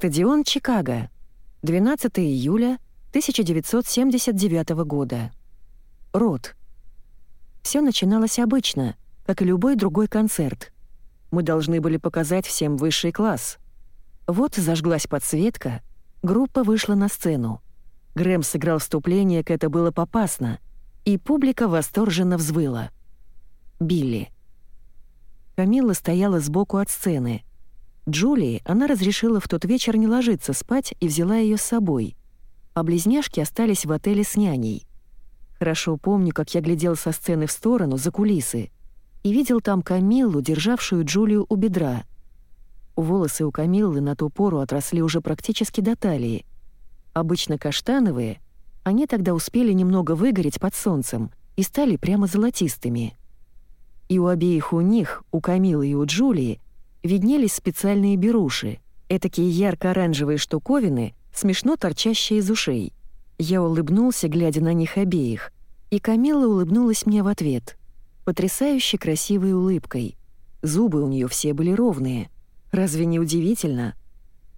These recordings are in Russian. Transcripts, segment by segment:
Стадион Чикаго. 12 июля 1979 года. Рот. Все начиналось обычно, как и любой другой концерт. Мы должны были показать всем высший класс. Вот зажглась подсветка, группа вышла на сцену. Грэм сыграл вступление, к это было попасно, и публика восторженно взвыла. Билли. Камилла стояла сбоку от сцены. Джулии она разрешила в тот вечер не ложиться спать и взяла ее с собой. А близняшки остались в отеле с няней. Хорошо помню, как я глядел со сцены в сторону, за кулисы, и видел там Камиллу, державшую Джулию у бедра. Волосы у Камиллы на ту пору отросли уже практически до талии. Обычно каштановые, они тогда успели немного выгореть под солнцем и стали прямо золотистыми. И у обеих у них, у Камилы и у Джулии, виднелись специальные беруши, этакие ярко-оранжевые штуковины, смешно торчащие из ушей. Я улыбнулся, глядя на них обеих, и Камилла улыбнулась мне в ответ. Потрясающе красивой улыбкой. Зубы у нее все были ровные. Разве не удивительно?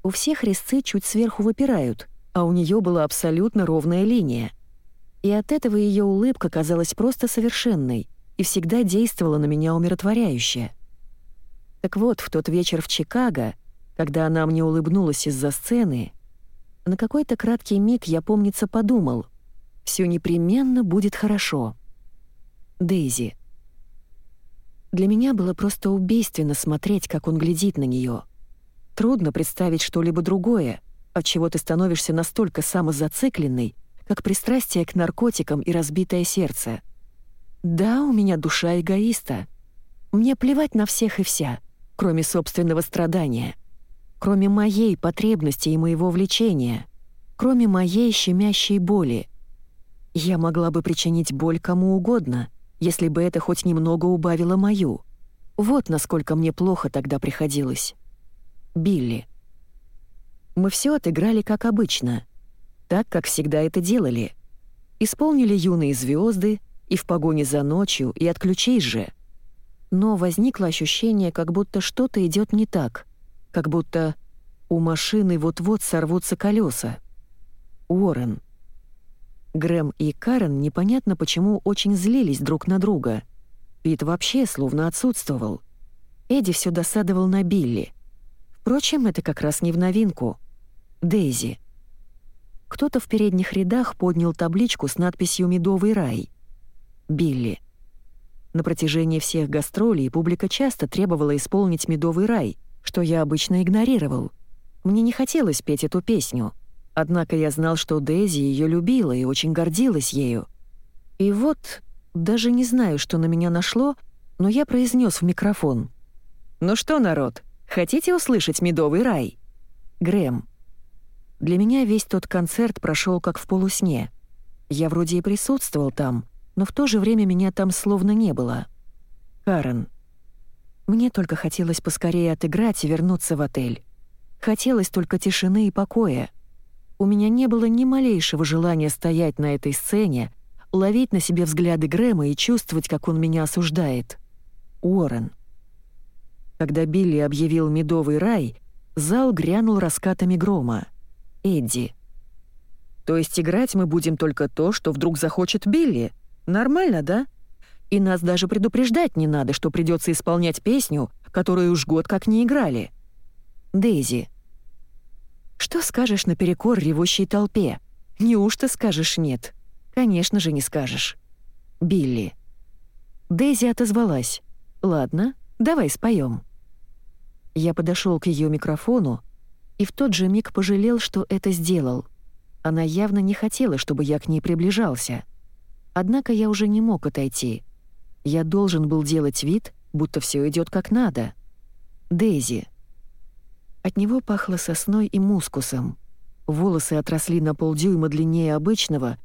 У всех резцы чуть сверху выпирают, а у нее была абсолютно ровная линия. И от этого ее улыбка казалась просто совершенной и всегда действовала на меня умиротворяюще. Так вот, в тот вечер в Чикаго, когда она мне улыбнулась из-за сцены, на какой-то краткий миг я, помнится, подумал, все непременно будет хорошо. Дейзи. Для меня было просто убийственно смотреть, как он глядит на нее. Трудно представить что-либо другое, от чего ты становишься настолько самозацикленной, как пристрастие к наркотикам и разбитое сердце. Да, у меня душа эгоиста. Мне плевать на всех и вся, кроме собственного страдания кроме моей потребности и моего влечения, кроме моей щемящей боли. Я могла бы причинить боль кому угодно, если бы это хоть немного убавило мою. Вот насколько мне плохо тогда приходилось. Билли. Мы все отыграли как обычно, так, как всегда это делали. Исполнили юные звезды и в погоне за ночью, и отключись же. Но возникло ощущение, как будто что-то идет не так — как будто у машины вот-вот сорвутся колеса. Уоррен. Грэм и Карен непонятно почему очень злились друг на друга. Пит вообще словно отсутствовал. Эдди все досадовал на Билли. Впрочем, это как раз не в новинку. Дейзи. Кто-то в передних рядах поднял табличку с надписью «Медовый рай». Билли. На протяжении всех гастролей публика часто требовала исполнить «Медовый рай», что я обычно игнорировал. Мне не хотелось петь эту песню, однако я знал, что Дейзи ее любила и очень гордилась ею. И вот, даже не знаю, что на меня нашло, но я произнес в микрофон. «Ну что, народ, хотите услышать «Медовый рай»?» Грэм. Для меня весь тот концерт прошел как в полусне. Я вроде и присутствовал там, но в то же время меня там словно не было. Карен. Мне только хотелось поскорее отыграть и вернуться в отель. Хотелось только тишины и покоя. У меня не было ни малейшего желания стоять на этой сцене, ловить на себе взгляды Грэма и чувствовать, как он меня осуждает. Уоррен. Когда Билли объявил «Медовый рай», зал грянул раскатами грома. Эдди. «То есть играть мы будем только то, что вдруг захочет Билли? Нормально, да?» И нас даже предупреждать не надо, что придется исполнять песню, которую уж год как не играли. Дейзи. Что скажешь наперекор ревущей толпе? Неужто скажешь «нет»? Конечно же не скажешь. Билли. Дейзи отозвалась. «Ладно, давай споем. Я подошел к ее микрофону и в тот же миг пожалел, что это сделал. Она явно не хотела, чтобы я к ней приближался. Однако я уже не мог отойти — я должен был делать вид, будто все идет как надо. Дейзи. От него пахло сосной и мускусом. Волосы отросли на полдюйма длиннее обычного,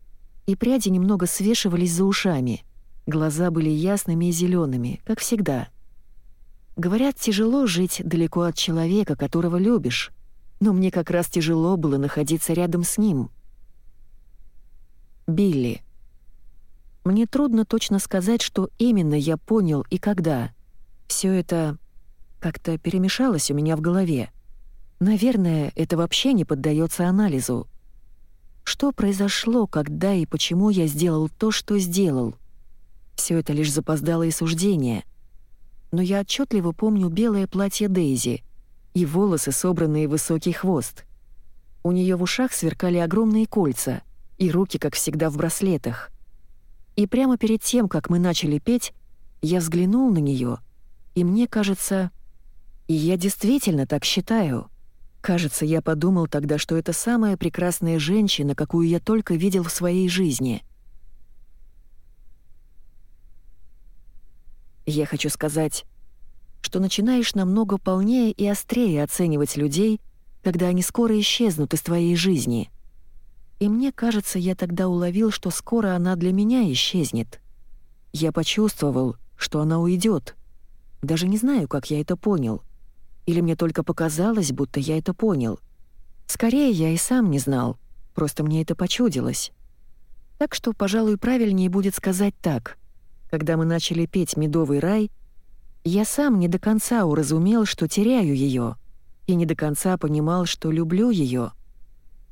и пряди немного свешивались за ушами. Глаза были ясными и зелеными, как всегда. Говорят, тяжело жить далеко от человека, которого любишь, но мне как раз тяжело было находиться рядом с ним. Билли. Мне трудно точно сказать, что именно я понял и когда. Все это как-то перемешалось у меня в голове. Наверное, это вообще не поддается анализу. Что произошло, когда и почему я сделал то, что сделал? Все это лишь запоздалое суждение. Но я отчетливо помню белое платье Дейзи и волосы, собранные в высокий хвост. У нее в ушах сверкали огромные кольца, и руки, как всегда, в браслетах. И прямо перед тем, как мы начали петь, я взглянул на нее, и мне кажется... И я действительно так считаю. Кажется, я подумал тогда, что это самая прекрасная женщина, какую я только видел в своей жизни. Я хочу сказать, что начинаешь намного полнее и острее оценивать людей, когда они скоро исчезнут из твоей жизни — и мне кажется, я тогда уловил, что скоро она для меня исчезнет. Я почувствовал, что она уйдет. Даже не знаю, как я это понял. Или мне только показалось, будто я это понял. Скорее, я и сам не знал, просто мне это почудилось. Так что, пожалуй, правильнее будет сказать так. Когда мы начали петь «Медовый рай», я сам не до конца уразумел, что теряю ее, и не до конца понимал, что люблю ее —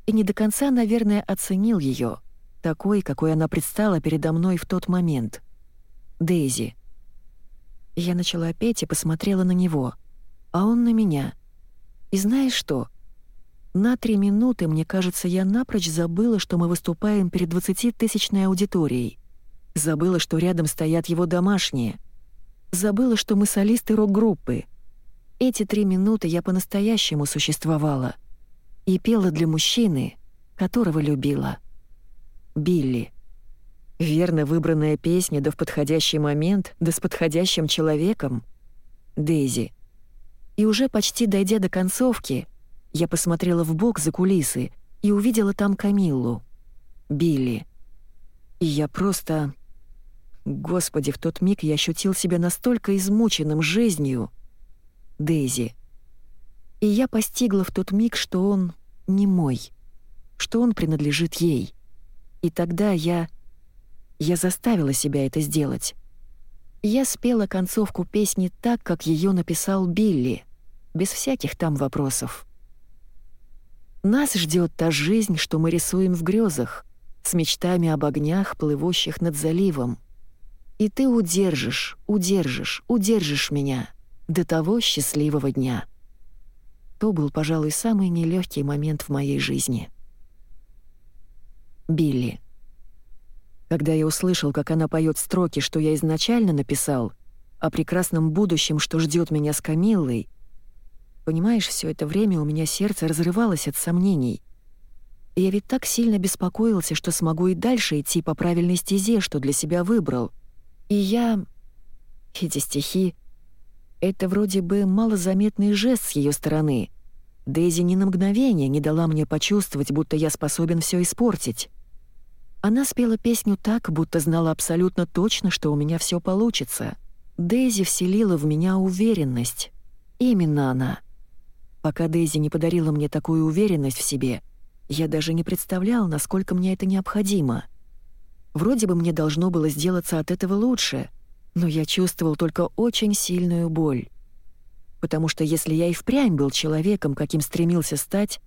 и не до конца, наверное, оценил ее, такой, какой она предстала передо мной в тот момент. Дейзи. Я начала петь и посмотрела на него, а он на меня. И знаешь что? На три минуты, мне кажется, я напрочь забыла, что мы выступаем перед 20-тысячной аудиторией. Забыла, что рядом стоят его домашние. Забыла, что мы солисты рок-группы. Эти три минуты я по-настоящему существовала — и пела для мужчины, которого любила. Билли. Верно выбранная песня, да в подходящий момент, да с подходящим человеком. Дейзи. И уже почти дойдя до концовки, я посмотрела в бок за кулисы и увидела там Камиллу. Билли. И я просто... Господи, в тот миг я ощутил себя настолько измученным жизнью. Дейзи. И я постигла в тот миг, что он не мой, что он принадлежит ей. И тогда я... Я заставила себя это сделать. Я спела концовку песни так, как ее написал Билли, без всяких там вопросов. Нас ждет та жизнь, что мы рисуем в грезах, с мечтами об огнях, плывущих над заливом. И ты удержишь, удержишь, удержишь меня до того счастливого дня. То был, пожалуй, самый нелегкий момент в моей жизни. Билли. Когда я услышал, как она поет строки, что я изначально написал, о прекрасном будущем, что ждет меня с Камиллой, понимаешь, все это время у меня сердце разрывалось от сомнений. Я ведь так сильно беспокоился, что смогу и дальше идти по правильной стезе, что для себя выбрал. И я... Эти стихи это вроде бы малозаметный жест с ее стороны. Дейзи ни на мгновение не дала мне почувствовать, будто я способен все испортить. Она спела песню так, будто знала абсолютно точно, что у меня все получится. Дейзи вселила в меня уверенность. Именно она. Пока Дейзи не подарила мне такую уверенность в себе, я даже не представлял, насколько мне это необходимо. Вроде бы мне должно было сделаться от этого лучше — но я чувствовал только очень сильную боль. Потому что если я и впрямь был человеком, каким стремился стать,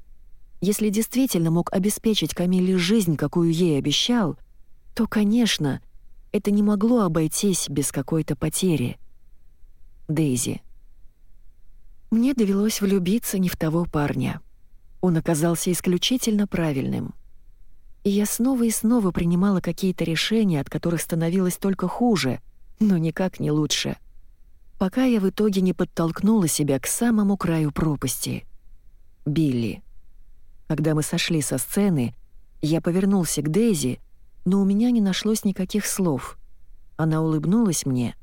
если действительно мог обеспечить Камиле жизнь, какую ей обещал, то, конечно, это не могло обойтись без какой-то потери. Дейзи. Мне довелось влюбиться не в того парня. Он оказался исключительно правильным. И я снова и снова принимала какие-то решения, от которых становилось только хуже — но никак не лучше. Пока я в итоге не подтолкнула себя к самому краю пропасти. Билли. Когда мы сошли со сцены, я повернулся к Дейзи, но у меня не нашлось никаких слов. Она улыбнулась мне.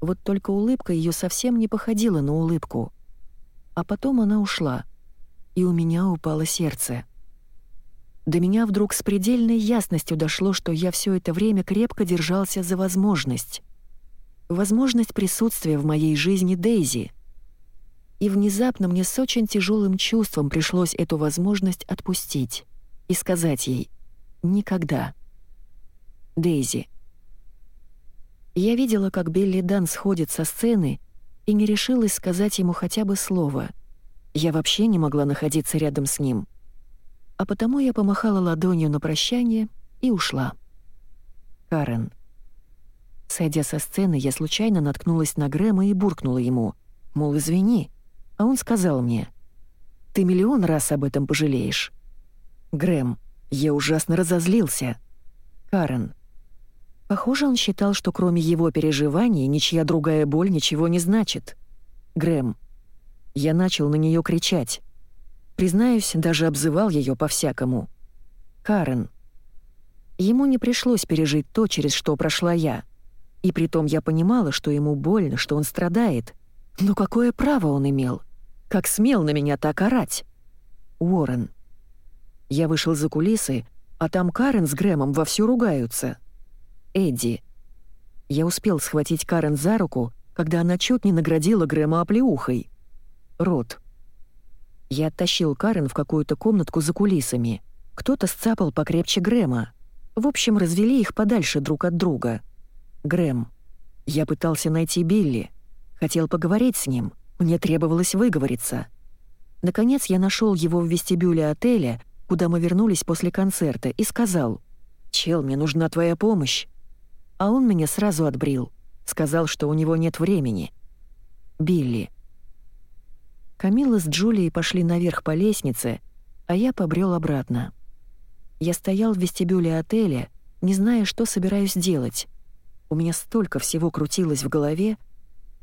Вот только улыбка ее совсем не походила на улыбку. А потом она ушла, и у меня упало сердце. До меня вдруг с предельной ясностью дошло, что я все это время крепко держался за возможность возможность присутствия в моей жизни Дейзи. И внезапно мне с очень тяжелым чувством пришлось эту возможность отпустить и сказать ей «никогда». Дейзи. Я видела, как Билли Дан сходит со сцены и не решилась сказать ему хотя бы слово. Я вообще не могла находиться рядом с ним. А потому я помахала ладонью на прощание и ушла. Карен. Сойдя со сцены, я случайно наткнулась на Грэма и буркнула ему, мол, извини. А он сказал мне, «Ты миллион раз об этом пожалеешь». Грэм, я ужасно разозлился. Карен. Похоже, он считал, что кроме его переживаний ничья другая боль ничего не значит. Грэм. Я начал на нее кричать. Признаюсь, даже обзывал ее по-всякому. Карен. Ему не пришлось пережить то, через что прошла я. И притом я понимала, что ему больно, что он страдает. Но какое право он имел? Как смел на меня так орать? Уоррен. Я вышел за кулисы, а там Карен с Грэмом вовсю ругаются. Эдди. Я успел схватить Карен за руку, когда она чуть не наградила Грэма оплеухой. Рот. Я оттащил Карен в какую-то комнатку за кулисами. Кто-то сцапал покрепче Грэма. В общем, развели их подальше друг от друга. Грэм. Я пытался найти Билли. Хотел поговорить с ним. Мне требовалось выговориться. Наконец я нашел его в вестибюле отеля, куда мы вернулись после концерта, и сказал, «Чел, мне нужна твоя помощь». А он меня сразу отбрил. Сказал, что у него нет времени. Билли. Камила с Джулией пошли наверх по лестнице, а я побрел обратно. Я стоял в вестибюле отеля, не зная, что собираюсь делать. У меня столько всего крутилось в голове,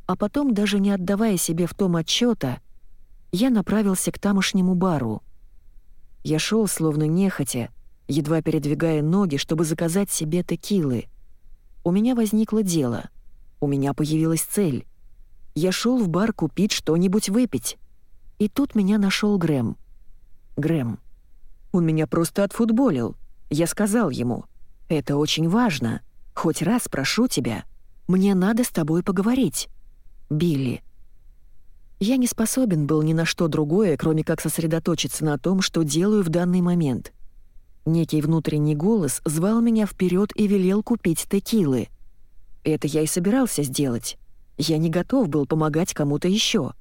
а потом, даже не отдавая себе в том отчета, я направился к тамошнему бару. Я шел, словно нехотя, едва передвигая ноги, чтобы заказать себе текилы. У меня возникло дело. У меня появилась цель. Я шел в бар купить что-нибудь выпить. И тут меня нашел Грэм. Грэм. Он меня просто отфутболил. Я сказал ему, «Это очень важно. Хоть раз прошу тебя. Мне надо с тобой поговорить. Билли». Я не способен был ни на что другое, кроме как сосредоточиться на том, что делаю в данный момент. Некий внутренний голос звал меня вперед и велел купить текилы. Это я и собирался сделать. Я не готов был помогать кому-то еще.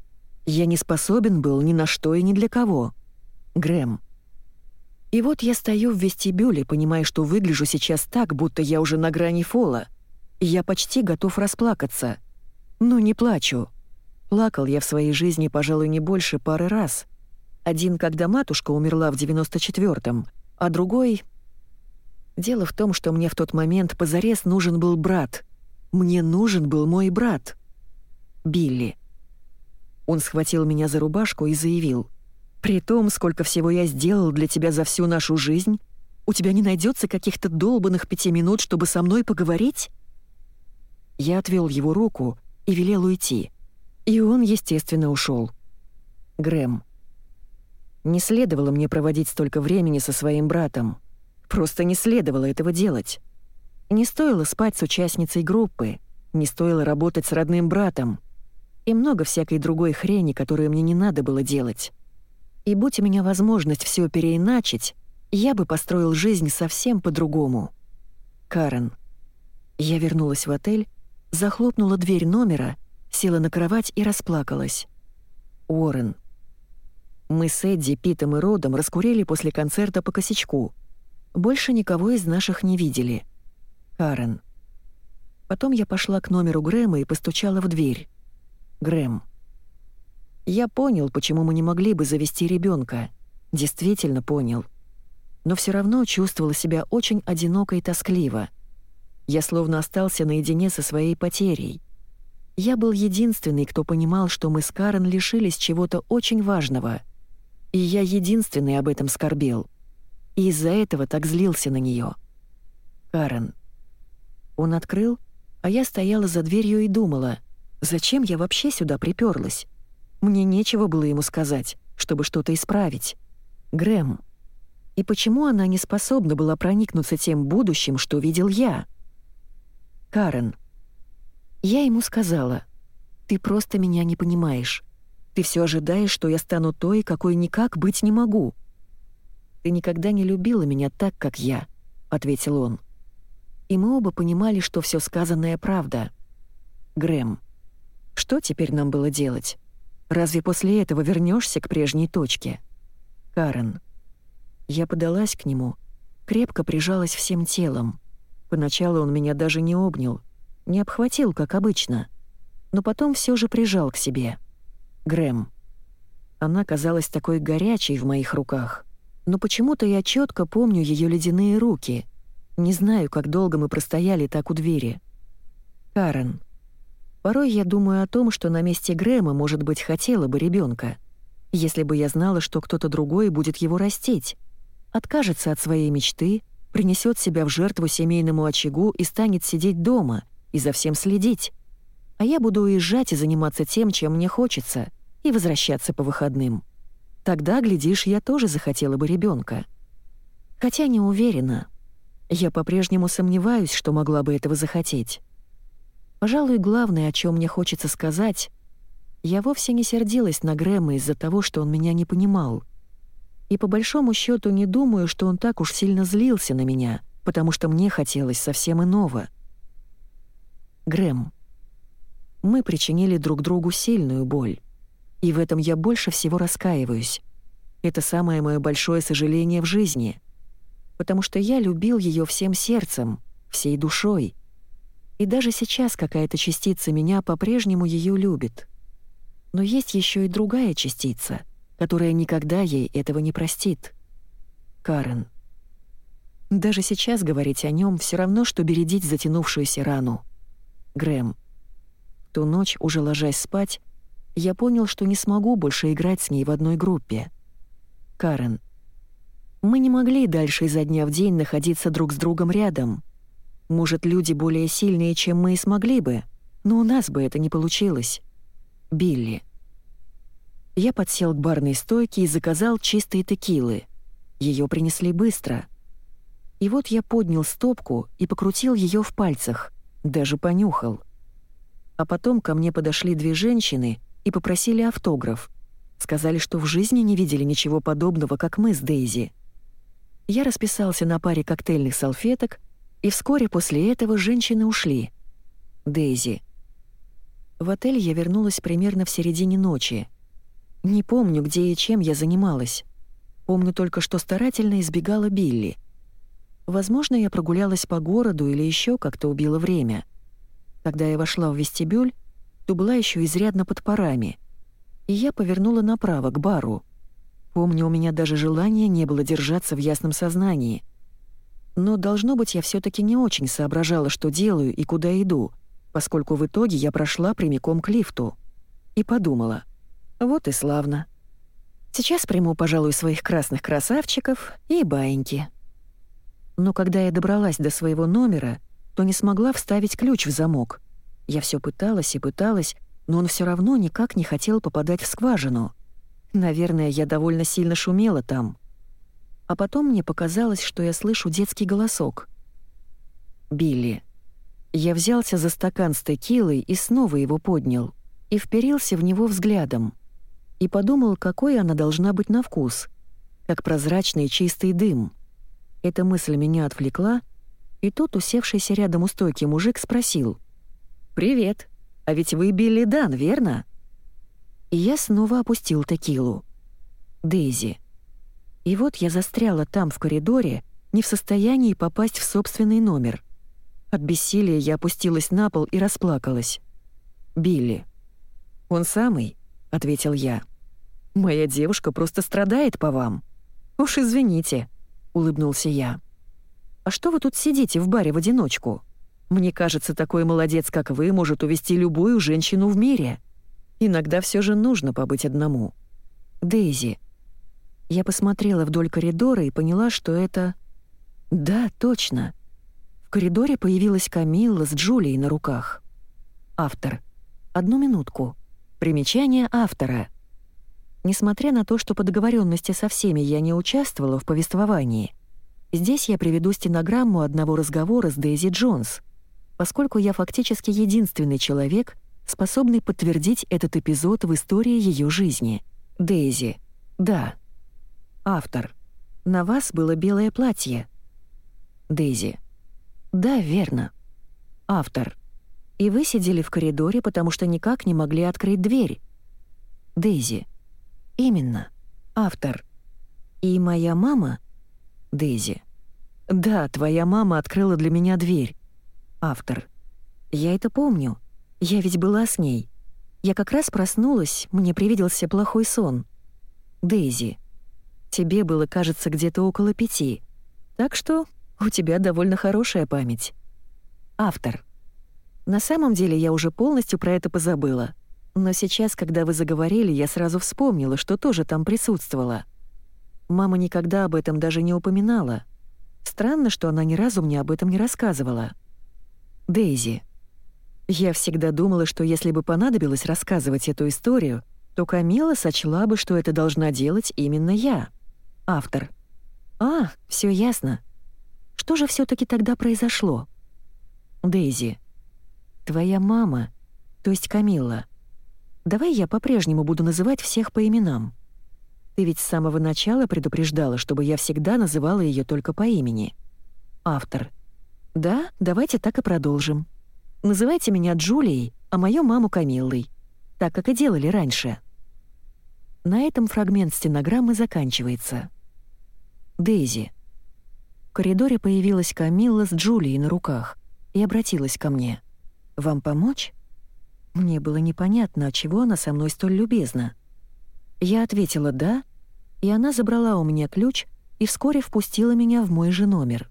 Я не способен был ни на что и ни для кого. Грэм. И вот я стою в вестибюле, понимая, что выгляжу сейчас так, будто я уже на грани фола. Я почти готов расплакаться. Но не плачу. Плакал я в своей жизни, пожалуй, не больше пары раз. Один, когда матушка умерла в 94-м, а другой... Дело в том, что мне в тот момент позарез нужен был брат. Мне нужен был мой брат. Билли. Он схватил меня за рубашку и заявил. «При том, сколько всего я сделал для тебя за всю нашу жизнь, у тебя не найдется каких-то долбанных пяти минут, чтобы со мной поговорить?» Я отвел его руку и велел уйти. И он, естественно, ушел. Грэм. Не следовало мне проводить столько времени со своим братом. Просто не следовало этого делать. Не стоило спать с участницей группы, не стоило работать с родным братом — и много всякой другой хрени, которую мне не надо было делать. И будь у меня возможность все переиначить, я бы построил жизнь совсем по-другому. Карен. Я вернулась в отель, захлопнула дверь номера, села на кровать и расплакалась. Уоррен. Мы с Эдди, Питом и Родом раскурили после концерта по косячку. Больше никого из наших не видели. Карен. Потом я пошла к номеру Грэма и постучала в дверь. Грэм. Я понял, почему мы не могли бы завести ребенка. Действительно понял. Но все равно чувствовала себя очень одиноко и тоскливо. Я словно остался наедине со своей потерей. Я был единственный, кто понимал, что мы с Карен лишились чего-то очень важного. И я единственный об этом скорбел. И из-за этого так злился на нее. Карен. Он открыл, а я стояла за дверью и думала — Зачем я вообще сюда приперлась? Мне нечего было ему сказать, чтобы что-то исправить. Грэм. И почему она не способна была проникнуться тем будущим, что видел я? Карен. Я ему сказала, «Ты просто меня не понимаешь. Ты все ожидаешь, что я стану той, какой никак быть не могу». «Ты никогда не любила меня так, как я», — ответил он. И мы оба понимали, что все сказанное правда. Грэм. Что теперь нам было делать? Разве после этого вернешься к прежней точке? Карен. Я подалась к нему, крепко прижалась всем телом. Поначалу он меня даже не обнял, не обхватил, как обычно, но потом все же прижал к себе. Грэм. Она казалась такой горячей в моих руках, но почему-то я четко помню ее ледяные руки. Не знаю, как долго мы простояли так у двери. Карен. Порой я думаю о том, что на месте Грэма, может быть, хотела бы ребенка, если бы я знала, что кто-то другой будет его растить, откажется от своей мечты, принесет себя в жертву семейному очагу и станет сидеть дома и за всем следить. А я буду уезжать и заниматься тем, чем мне хочется, и возвращаться по выходным. Тогда, глядишь, я тоже захотела бы ребенка. Хотя не уверена. Я по-прежнему сомневаюсь, что могла бы этого захотеть. Пожалуй, главное, о чем мне хочется сказать, я вовсе не сердилась на Грэма из-за того, что он меня не понимал. И по большому счету не думаю, что он так уж сильно злился на меня, потому что мне хотелось совсем иного. Грэм. Мы причинили друг другу сильную боль. И в этом я больше всего раскаиваюсь. Это самое мое большое сожаление в жизни. Потому что я любил ее всем сердцем, всей душой. И даже сейчас какая-то частица меня по-прежнему ее любит. Но есть еще и другая частица, которая никогда ей этого не простит. Карен. Даже сейчас говорить о нем все равно, что бередить затянувшуюся рану. Грэм. Ту ночь, уже ложась спать, я понял, что не смогу больше играть с ней в одной группе. Карен. Мы не могли дальше изо дня в день находиться друг с другом рядом. Может, люди более сильные, чем мы и смогли бы, но у нас бы это не получилось. Билли. Я подсел к барной стойке и заказал чистые текилы. Ее принесли быстро. И вот я поднял стопку и покрутил ее в пальцах, даже понюхал. А потом ко мне подошли две женщины и попросили автограф. Сказали, что в жизни не видели ничего подобного, как мы с Дейзи. Я расписался на паре коктейльных салфеток, и вскоре после этого женщины ушли. Дейзи. В отель я вернулась примерно в середине ночи. Не помню, где и чем я занималась. Помню только, что старательно избегала Билли. Возможно, я прогулялась по городу или еще как-то убила время. Когда я вошла в вестибюль, то была еще изрядно под парами. И я повернула направо, к бару. Помню, у меня даже желания не было держаться в ясном сознании — но, должно быть, я все таки не очень соображала, что делаю и куда иду, поскольку в итоге я прошла прямиком к лифту. И подумала, вот и славно. Сейчас приму, пожалуй, своих красных красавчиков и баиньки. Но когда я добралась до своего номера, то не смогла вставить ключ в замок. Я все пыталась и пыталась, но он все равно никак не хотел попадать в скважину. Наверное, я довольно сильно шумела там. А потом мне показалось, что я слышу детский голосок. «Билли». Я взялся за стакан с текилой и снова его поднял, и вперился в него взглядом. И подумал, какой она должна быть на вкус, как прозрачный чистый дым. Эта мысль меня отвлекла, и тут усевшийся рядом у стойки мужик спросил. «Привет, а ведь вы Билли Дан, верно?» И я снова опустил текилу. «Дейзи». И вот я застряла там, в коридоре, не в состоянии попасть в собственный номер. От бессилия я опустилась на пол и расплакалась. «Билли». «Он самый», — ответил я. «Моя девушка просто страдает по вам». «Уж извините», — улыбнулся я. «А что вы тут сидите в баре в одиночку? Мне кажется, такой молодец, как вы, может увести любую женщину в мире. Иногда все же нужно побыть одному». «Дейзи», я посмотрела вдоль коридора и поняла, что это... Да, точно. В коридоре появилась Камилла с Джулией на руках. Автор. Одну минутку. Примечание автора. Несмотря на то, что по договоренности со всеми я не участвовала в повествовании, здесь я приведу стенограмму одного разговора с Дейзи Джонс, поскольку я фактически единственный человек, способный подтвердить этот эпизод в истории ее жизни. Дейзи. Да. Автор. На вас было белое платье. Дейзи. Да, верно. Автор. И вы сидели в коридоре, потому что никак не могли открыть дверь. Дейзи. Именно. Автор. И моя мама? Дейзи. Да, твоя мама открыла для меня дверь. Автор. Я это помню. Я ведь была с ней. Я как раз проснулась, мне привиделся плохой сон. Дейзи. Тебе было, кажется, где-то около пяти. Так что у тебя довольно хорошая память. Автор. На самом деле я уже полностью про это позабыла. Но сейчас, когда вы заговорили, я сразу вспомнила, что тоже там присутствовала. Мама никогда об этом даже не упоминала. Странно, что она ни разу мне об этом не рассказывала. Дейзи. Я всегда думала, что если бы понадобилось рассказывать эту историю, то Камила сочла бы, что это должна делать именно я. Автор. А, все ясно. Что же все таки тогда произошло? Дейзи. Твоя мама, то есть Камилла. Давай я по-прежнему буду называть всех по именам. Ты ведь с самого начала предупреждала, чтобы я всегда называла ее только по имени. Автор. Да, давайте так и продолжим. Называйте меня Джулией, а мою маму Камиллой, так как и делали раньше. На этом фрагмент стенограммы заканчивается. Дейзи. В коридоре появилась Камилла с Джулией на руках и обратилась ко мне. «Вам помочь?» Мне было непонятно, от чего она со мной столь любезна. Я ответила «да», и она забрала у меня ключ и вскоре впустила меня в мой же номер.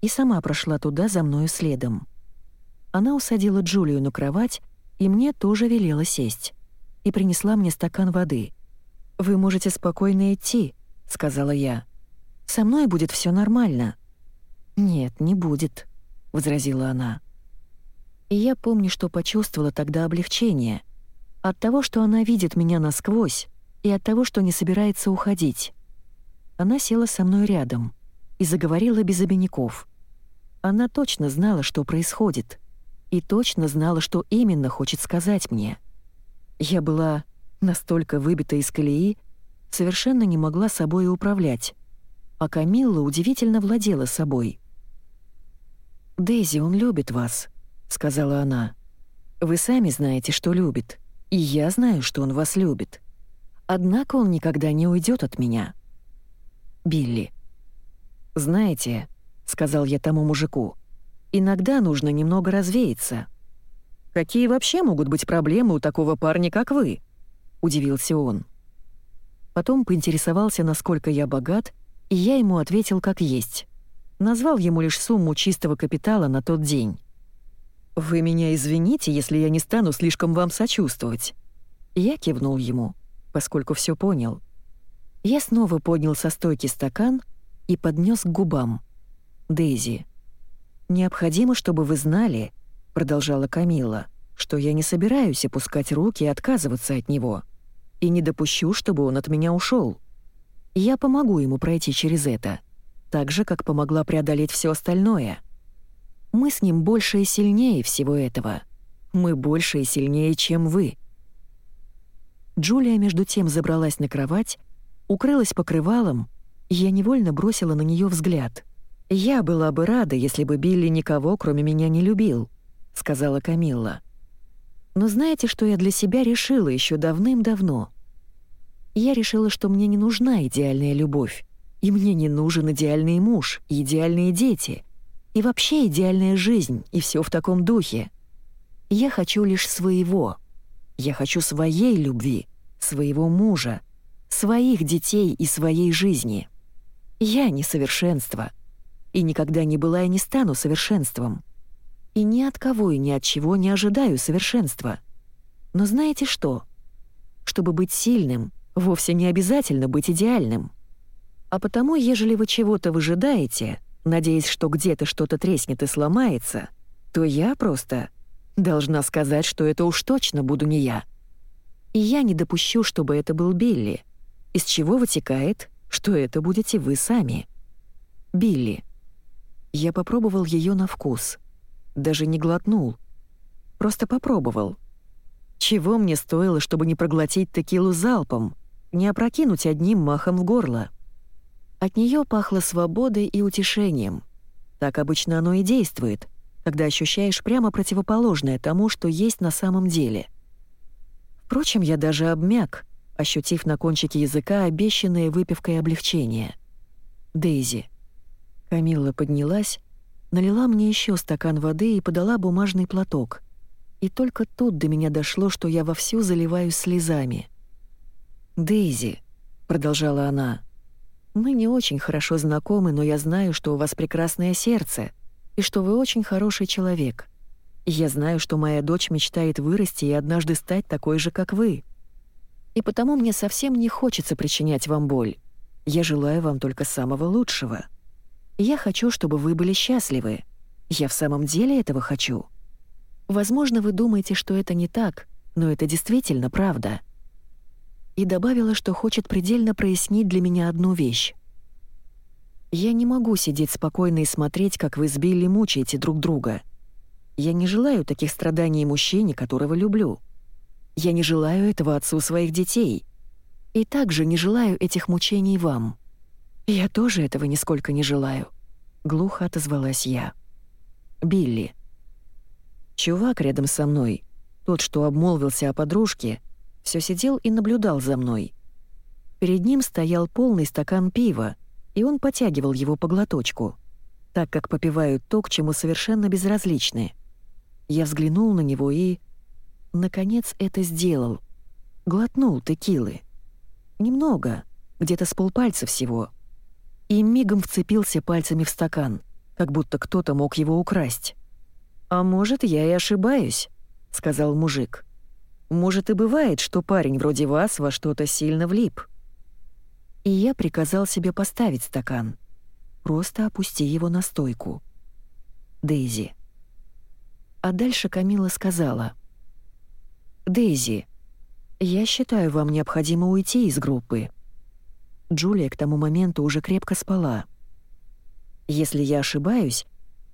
И сама прошла туда за мною следом. Она усадила Джулию на кровать, и мне тоже велела сесть. И принесла мне стакан воды. «Вы можете спокойно идти», — сказала я. «Со мной будет все нормально». «Нет, не будет», — возразила она. И я помню, что почувствовала тогда облегчение. От того, что она видит меня насквозь, и от того, что не собирается уходить. Она села со мной рядом и заговорила без обиняков. Она точно знала, что происходит — и точно знала, что именно хочет сказать мне. Я была настолько выбита из колеи, совершенно не могла собой управлять, а Камилла удивительно владела собой. «Дейзи, он любит вас», — сказала она. «Вы сами знаете, что любит, и я знаю, что он вас любит. Однако он никогда не уйдет от меня». Билли. «Знаете», — сказал я тому мужику, Иногда нужно немного развеяться. Какие вообще могут быть проблемы у такого парня, как вы? удивился он. Потом поинтересовался, насколько я богат, и я ему ответил как есть. Назвал ему лишь сумму чистого капитала на тот день. «Вы меня извините, если я не стану слишком вам сочувствовать». Я кивнул ему, поскольку все понял. Я снова поднял со стойки стакан и поднес к губам. «Дейзи, «Необходимо, чтобы вы знали», — продолжала Камила, «что я не собираюсь опускать руки и отказываться от него. И не допущу, чтобы он от меня ушел. Я помогу ему пройти через это, так же, как помогла преодолеть все остальное. Мы с ним больше и сильнее всего этого. Мы больше и сильнее, чем вы». Джулия между тем забралась на кровать, укрылась покрывалом, и я невольно бросила на нее взгляд — «Я была бы рада, если бы Билли никого, кроме меня, не любил», — сказала Камилла. «Но знаете, что я для себя решила еще давным-давно? Я решила, что мне не нужна идеальная любовь, и мне не нужен идеальный муж, и идеальные дети, и вообще идеальная жизнь, и все в таком духе. Я хочу лишь своего. Я хочу своей любви, своего мужа, своих детей и своей жизни. Я несовершенство» и никогда не была и не стану совершенством. И ни от кого и ни от чего не ожидаю совершенства. Но знаете что? Чтобы быть сильным, вовсе не обязательно быть идеальным. А потому, ежели вы чего-то выжидаете, надеясь, что где-то что-то треснет и сломается, то я просто должна сказать, что это уж точно буду не я. И я не допущу, чтобы это был Билли, из чего вытекает, что это будете вы сами. Билли. Я попробовал ее на вкус. Даже не глотнул. Просто попробовал. Чего мне стоило, чтобы не проглотить текилу залпом, не опрокинуть одним махом в горло? От нее пахло свободой и утешением. Так обычно оно и действует, когда ощущаешь прямо противоположное тому, что есть на самом деле. Впрочем, я даже обмяк, ощутив на кончике языка обещанное выпивкой облегчение. «Дейзи». Камилла поднялась, налила мне еще стакан воды и подала бумажный платок. И только тут до меня дошло, что я вовсю заливаюсь слезами. «Дейзи», — продолжала она, — «мы не очень хорошо знакомы, но я знаю, что у вас прекрасное сердце и что вы очень хороший человек. Я знаю, что моя дочь мечтает вырасти и однажды стать такой же, как вы. И потому мне совсем не хочется причинять вам боль. Я желаю вам только самого лучшего. Я хочу, чтобы вы были счастливы. Я в самом деле этого хочу. Возможно, вы думаете, что это не так, но это действительно правда. И добавила, что хочет предельно прояснить для меня одну вещь. Я не могу сидеть спокойно и смотреть, как вы с Билли мучаете друг друга. Я не желаю таких страданий мужчине, которого люблю. Я не желаю этого отцу своих детей. И также не желаю этих мучений вам. Я тоже этого нисколько не желаю. Глухо отозвалась я. Билли. Чувак рядом со мной, тот, что обмолвился о подружке, все сидел и наблюдал за мной. Перед ним стоял полный стакан пива, и он потягивал его по глоточку, так как попивают то, к чему совершенно безразличны. Я взглянул на него и... Наконец это сделал. Глотнул текилы. Немного, где-то с полпальца всего. И мигом вцепился пальцами в стакан, как будто кто-то мог его украсть. «А может, я и ошибаюсь», — сказал мужик. «Может, и бывает, что парень вроде вас во что-то сильно влип». И я приказал себе поставить стакан. Просто опусти его на стойку. Дейзи. А дальше Камила сказала. «Дейзи, я считаю, вам необходимо уйти из группы». Джулия к тому моменту уже крепко спала. «Если я ошибаюсь,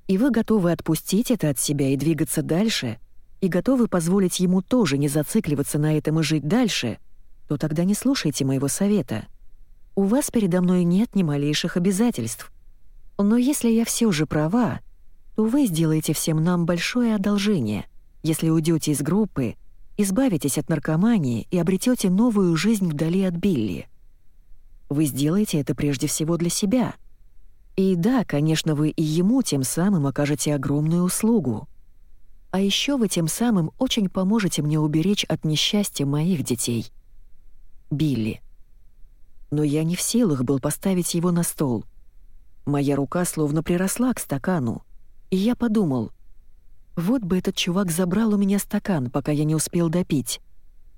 и вы готовы отпустить это от себя и двигаться дальше, и готовы позволить ему тоже не зацикливаться на этом и жить дальше, то тогда не слушайте моего совета. У вас передо мной нет ни малейших обязательств. Но если я все же права, то вы сделаете всем нам большое одолжение, если уйдете из группы, избавитесь от наркомании и обретете новую жизнь вдали от Билли. Вы сделаете это прежде всего для себя. И да, конечно, вы и ему тем самым окажете огромную услугу. А еще вы тем самым очень поможете мне уберечь от несчастья моих детей. Билли. Но я не в силах был поставить его на стол. Моя рука словно приросла к стакану. И я подумал, вот бы этот чувак забрал у меня стакан, пока я не успел допить.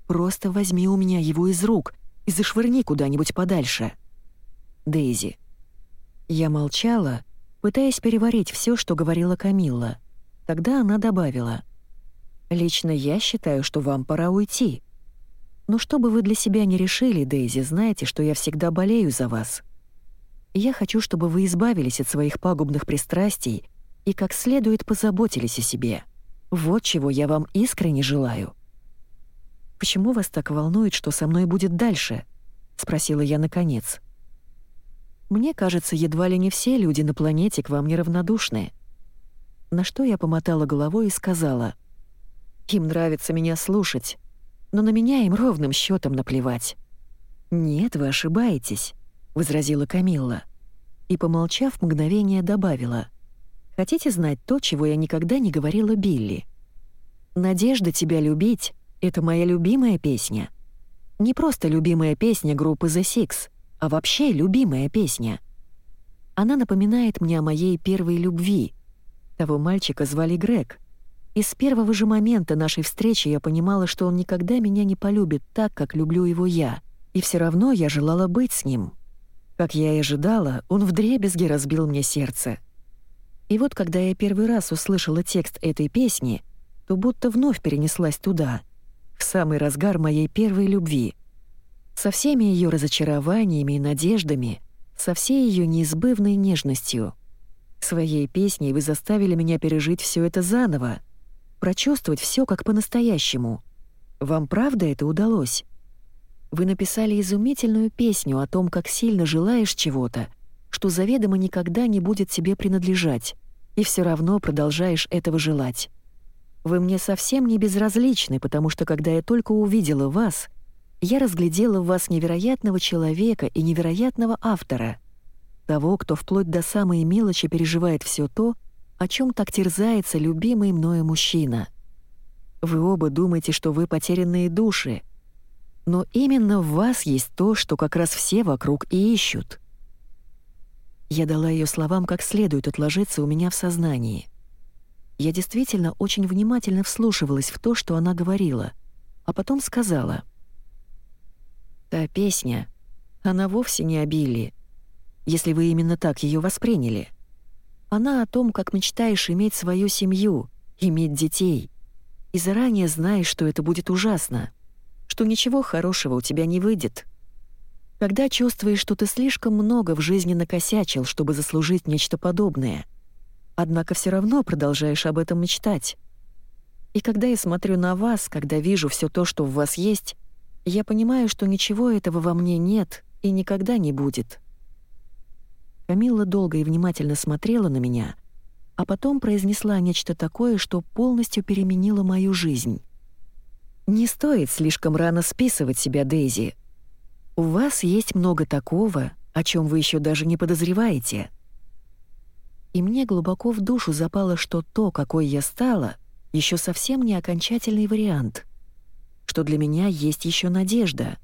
Просто возьми у меня его из рук и зашвырни куда-нибудь подальше. Дейзи. Я молчала, пытаясь переварить все, что говорила Камилла. Тогда она добавила. «Лично я считаю, что вам пора уйти. Но что бы вы для себя не решили, Дейзи, знаете, что я всегда болею за вас. Я хочу, чтобы вы избавились от своих пагубных пристрастий и как следует позаботились о себе. Вот чего я вам искренне желаю». «Почему вас так волнует, что со мной будет дальше?» — спросила я наконец. «Мне кажется, едва ли не все люди на планете к вам неравнодушны». На что я помотала головой и сказала, «Им нравится меня слушать, но на меня им ровным счетом наплевать». «Нет, вы ошибаетесь», — возразила Камилла. И, помолчав, мгновение добавила — Хотите знать то, чего я никогда не говорила Билли? «Надежда тебя любить» — это моя любимая песня. Не просто любимая песня группы The Six, а вообще любимая песня. Она напоминает мне о моей первой любви. Того мальчика звали Грег. И с первого же момента нашей встречи я понимала, что он никогда меня не полюбит так, как люблю его я, и все равно я желала быть с ним. Как я и ожидала, он вдребезги разбил мне сердце — и вот когда я первый раз услышала текст этой песни, то будто вновь перенеслась туда, в самый разгар моей первой любви. Со всеми ее разочарованиями и надеждами, со всей ее неизбывной нежностью. Своей песней вы заставили меня пережить все это заново, прочувствовать все как по-настоящему. Вам правда это удалось? Вы написали изумительную песню о том, как сильно желаешь чего-то, что заведомо никогда не будет тебе принадлежать, и все равно продолжаешь этого желать. Вы мне совсем не безразличны, потому что когда я только увидела вас, я разглядела в вас невероятного человека и невероятного автора, того, кто вплоть до самой мелочи переживает все то, о чем так терзается любимый мною мужчина. Вы оба думаете, что вы потерянные души, но именно в вас есть то, что как раз все вокруг и ищут. Я дала ее словам как следует отложиться у меня в сознании. Я действительно очень внимательно вслушивалась в то, что она говорила, а потом сказала. «Та песня, она вовсе не о Билли, если вы именно так ее восприняли. Она о том, как мечтаешь иметь свою семью, иметь детей, и заранее знаешь, что это будет ужасно, что ничего хорошего у тебя не выйдет. Когда чувствуешь, что ты слишком много в жизни накосячил, чтобы заслужить нечто подобное, однако все равно продолжаешь об этом мечтать. И когда я смотрю на вас, когда вижу все то, что в вас есть, я понимаю, что ничего этого во мне нет и никогда не будет. Камилла долго и внимательно смотрела на меня, а потом произнесла нечто такое, что полностью переменило мою жизнь. «Не стоит слишком рано списывать себя, Дейзи. У вас есть много такого, о чем вы еще даже не подозреваете». И мне глубоко в душу запало, что то, какой я стала, еще совсем не окончательный вариант, что для меня есть еще надежда,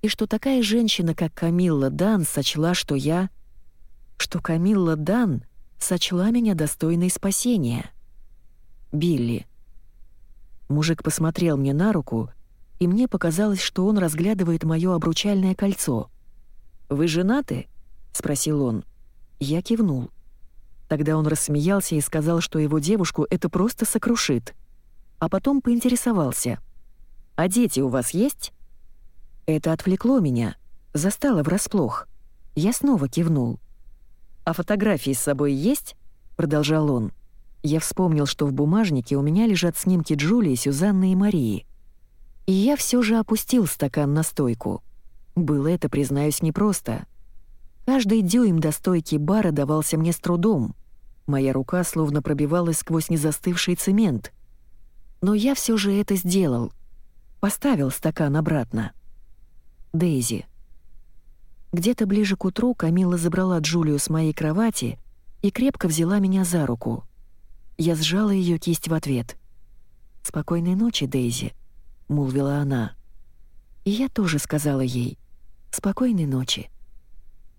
и что такая женщина, как Камилла Дан, сочла, что я — что Камилла Дан сочла меня достойной спасения. Билли. Мужик посмотрел мне на руку, и мне показалось, что он разглядывает моё обручальное кольцо. «Вы женаты?» — спросил он. Я кивнул. Тогда он рассмеялся и сказал, что его девушку это просто сокрушит. А потом поинтересовался. «А дети у вас есть?» Это отвлекло меня, застало врасплох. Я снова кивнул. «А фотографии с собой есть?» — продолжал он. Я вспомнил, что в бумажнике у меня лежат снимки Джулии, Сюзанны и Марии. И я все же опустил стакан на стойку. Было это, признаюсь, непросто. Каждый дюйм до стойки бара давался мне с трудом. Моя рука словно пробивалась сквозь незастывший цемент. Но я все же это сделал. Поставил стакан обратно. Дейзи. Где-то ближе к утру Камила забрала Джулию с моей кровати и крепко взяла меня за руку. Я сжала ее кисть в ответ. «Спокойной ночи, Дейзи», — молвила она. И я тоже сказала ей «Спокойной ночи».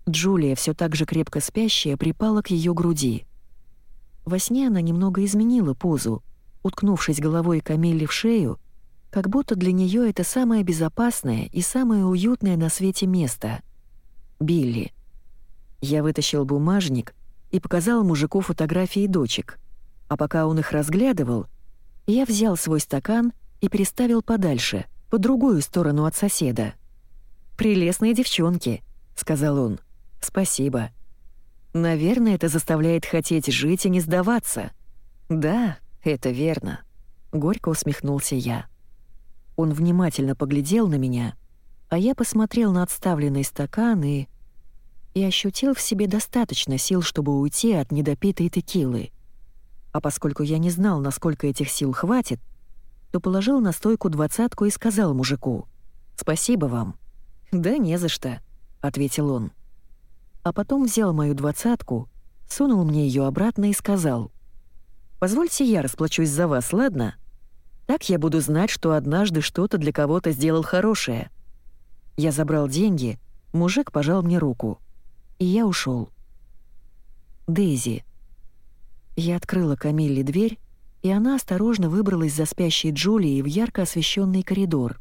Джулия, все так же крепко спящая, припала к ее груди. Во сне она немного изменила позу, уткнувшись головой Камилле в шею, как будто для нее это самое безопасное и самое уютное на свете место — Билли. Я вытащил бумажник и показал мужику фотографии дочек. А пока он их разглядывал, я взял свой стакан и переставил подальше, по другую сторону от соседа. «Прелестные девчонки», — сказал он. «Спасибо. Наверное, это заставляет хотеть жить и не сдаваться». «Да, это верно», — горько усмехнулся я. Он внимательно поглядел на меня, а я посмотрел на отставленный стакан и и ощутил в себе достаточно сил, чтобы уйти от недопитой текилы. А поскольку я не знал, насколько этих сил хватит, то положил на стойку двадцатку и сказал мужику «Спасибо вам». «Да не за что», — ответил он. А потом взял мою двадцатку, сунул мне ее обратно и сказал «Позвольте я расплачусь за вас, ладно? Так я буду знать, что однажды что-то для кого-то сделал хорошее». Я забрал деньги, мужик пожал мне руку и я ушел. Дейзи. Я открыла Камилле дверь, и она осторожно выбралась за спящей Джулией в ярко освещенный коридор.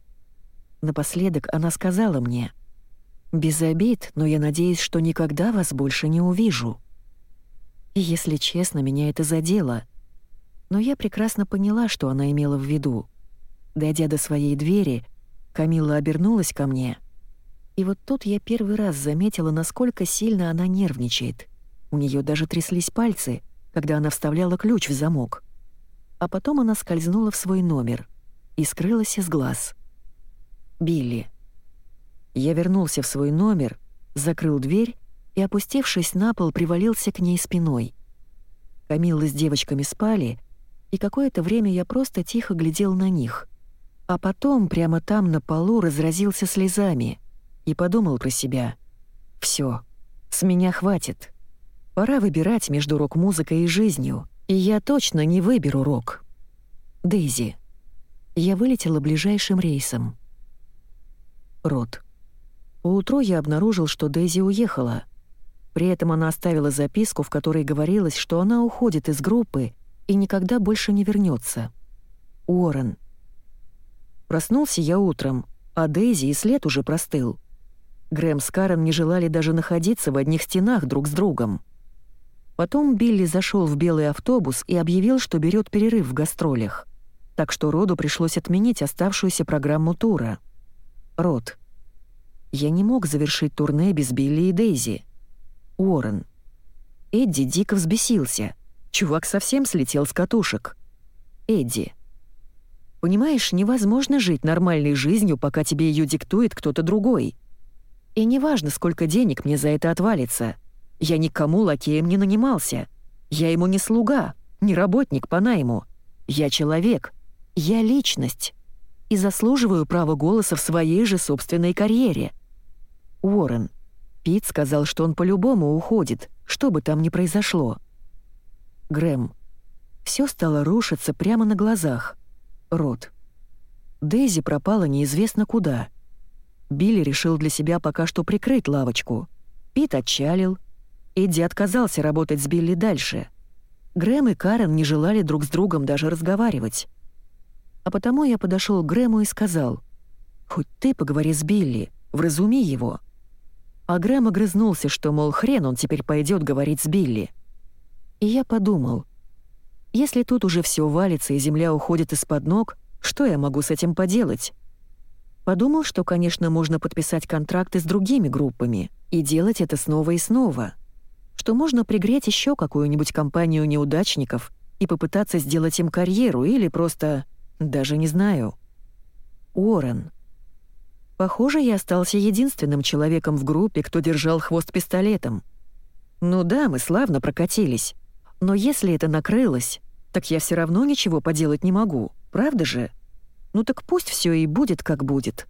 Напоследок она сказала мне, «Без обид, но я надеюсь, что никогда вас больше не увижу». Если честно, меня это задело. Но я прекрасно поняла, что она имела в виду. Дойдя до своей двери, Камила обернулась ко мне — и вот тут я первый раз заметила, насколько сильно она нервничает. У нее даже тряслись пальцы, когда она вставляла ключ в замок. А потом она скользнула в свой номер и скрылась из глаз. Билли. Я вернулся в свой номер, закрыл дверь и, опустившись на пол, привалился к ней спиной. Камилла с девочками спали, И какое-то время я просто тихо глядел на них. А потом прямо там на полу разразился слезами и подумал про себя. «Всё, с меня хватит. Пора выбирать между рок-музыкой и жизнью, и я точно не выберу рок». Дейзи. Я вылетела ближайшим рейсом. Рот. Поутру я обнаружил, что Дейзи уехала. При этом она оставила записку, в которой говорилось, что она уходит из группы и никогда больше не вернется. Уоррен. Проснулся я утром, а Дейзи и след уже простыл. Грэм с Карен не желали даже находиться в одних стенах друг с другом. Потом Билли зашел в белый автобус и объявил, что берет перерыв в гастролях. Так что Роду пришлось отменить оставшуюся программу тура. Род. Я не мог завершить турне без Билли и Дейзи. Уоррен. Эдди дико взбесился. Чувак совсем слетел с катушек. Эдди. Понимаешь, невозможно жить нормальной жизнью, пока тебе ее диктует кто-то другой. И неважно, сколько денег мне за это отвалится. Я никому лакеем не нанимался. Я ему не слуга, не работник по найму. Я человек. Я личность. И заслуживаю права голоса в своей же собственной карьере. Уоррен. Пит сказал, что он по-любому уходит, что бы там ни произошло. Грэм. Все стало рушиться прямо на глазах. Рот. Дейзи пропала неизвестно куда. Билли решил для себя пока что прикрыть лавочку. Пит отчалил. Эдди отказался работать с Билли дальше. Грэм и Карен не желали друг с другом даже разговаривать. А потому я подошел к Грэму и сказал, «Хоть ты поговори с Билли, вразуми его». А Грэм огрызнулся, что, мол, хрен он теперь пойдет говорить с Билли. И я подумал, если тут уже все валится и земля уходит из-под ног, что я могу с этим поделать? Подумал, что, конечно, можно подписать контракты с другими группами и делать это снова и снова. Что можно пригреть еще какую-нибудь компанию неудачников и попытаться сделать им карьеру или просто... даже не знаю. Уоррен. Похоже, я остался единственным человеком в группе, кто держал хвост пистолетом. Ну да, мы славно прокатились. Но если это накрылось, так я все равно ничего поделать не могу, правда же? Ну так пусть все и будет, как будет.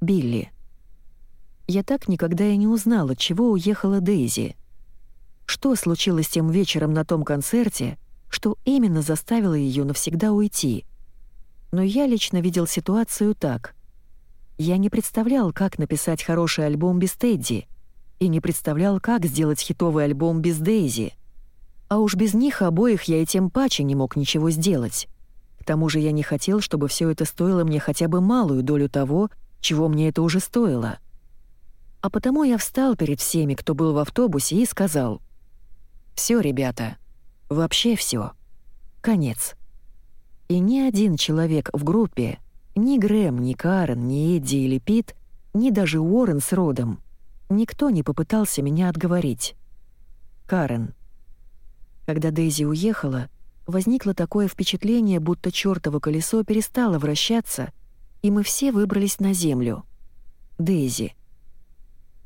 Билли. Я так никогда и не узнала, чего уехала Дейзи. Что случилось тем вечером на том концерте, что именно заставило ее навсегда уйти. Но я лично видел ситуацию так. Я не представлял, как написать хороший альбом без Тедди, и не представлял, как сделать хитовый альбом без Дейзи. А уж без них обоих я и тем паче не мог ничего сделать. Тому же я не хотел, чтобы все это стоило мне хотя бы малую долю того, чего мне это уже стоило. А потому я встал перед всеми, кто был в автобусе, и сказал «Все, ребята, вообще все. Конец». И ни один человек в группе ни Грэм, ни Карен, ни Эдди или Пит, ни даже Уоррен с Родом. Никто не попытался меня отговорить. Карен. Когда Дейзи уехала, возникло такое впечатление, будто чёртово колесо перестало вращаться, и мы все выбрались на землю. Дейзи.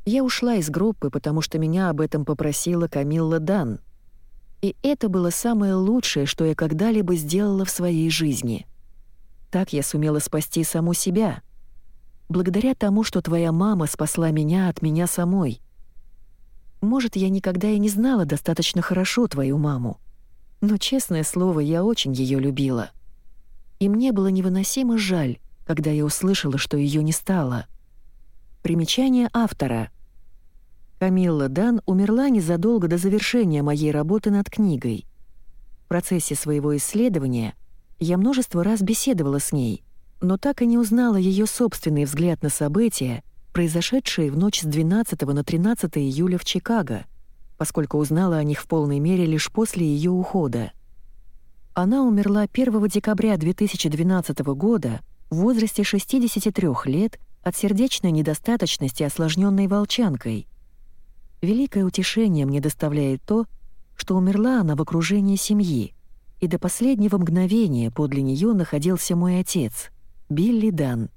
Я ушла из группы, потому что меня об этом попросила Камилла Дан. И это было самое лучшее, что я когда-либо сделала в своей жизни. Так я сумела спасти саму себя. Благодаря тому, что твоя мама спасла меня от меня самой. Может, я никогда и не знала достаточно хорошо твою маму. Но, честное слово, я очень ее любила. И мне было невыносимо жаль, когда я услышала, что ее не стало. Примечание автора. Камилла Дан умерла незадолго до завершения моей работы над книгой. В процессе своего исследования я множество раз беседовала с ней, но так и не узнала ее собственный взгляд на события, произошедшие в ночь с 12 на 13 июля в Чикаго, поскольку узнала о них в полной мере лишь после ее ухода. Она умерла 1 декабря 2012 года в возрасте 63 лет от сердечной недостаточности, осложненной волчанкой. Великое утешение мне доставляет то, что умерла она в окружении семьи, и до последнего мгновения подле нее находился мой отец, Билли Дан.